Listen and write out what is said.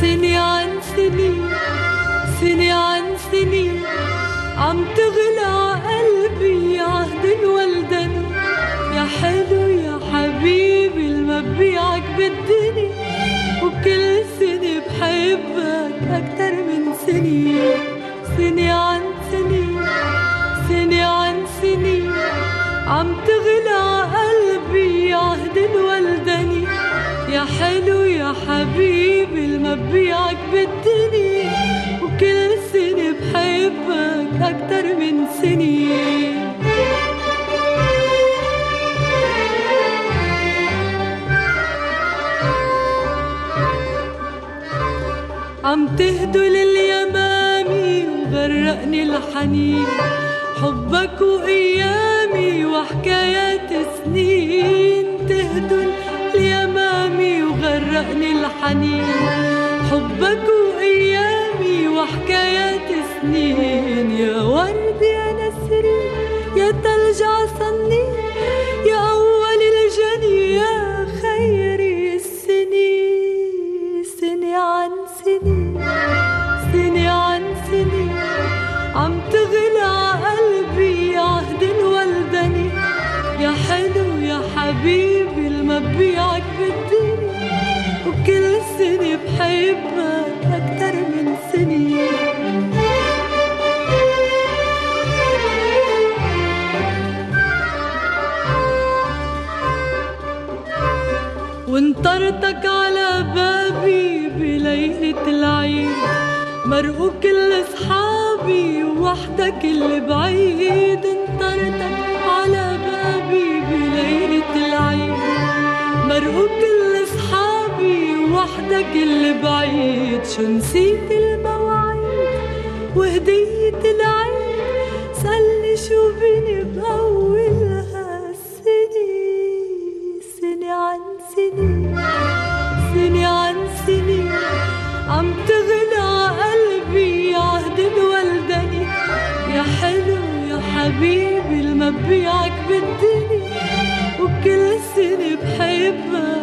سني عن سني سني عن سني. عم تغلى قلبي يا عهد ولدن يا حلو يا حبيبي المبيعك بالدني وكل سنة بحبك أكتر من سني سني عن سني سني عن سني عم تغلى قلبي يا عهد ولدني يا حلو يا حبيبي وكل سنة بحبك أكتر من سنين عم تهدو لليمامي وغرقني الحنين. حبك وأيامي وحكايات سنين. تهدو اليمامي وغرقني الحنين. حبك وأيامي وحكايات سنين. يا ورد يا نسري يا تلج عصني يا أول الجني يا خيري السنين سنة عن سنة سنة عن سنة عم تغلى قلبي عهد الولدني يا حلو يا حبيبي المبيعك وانطرتك على بابي بليلة العيد مرقوا كل أصحابي وحدك اللي بعيد. وحدك اللي بعيد شو نسيت المواعيد وهدية العيد؟ سألني شو بني بأولها السنة سنة عن سنة سنة عن سنة عم تغلى قلبي عهد الولدني يا حلو يا حبيبي المبيعك بالدنيا. وكل سنة بحبك.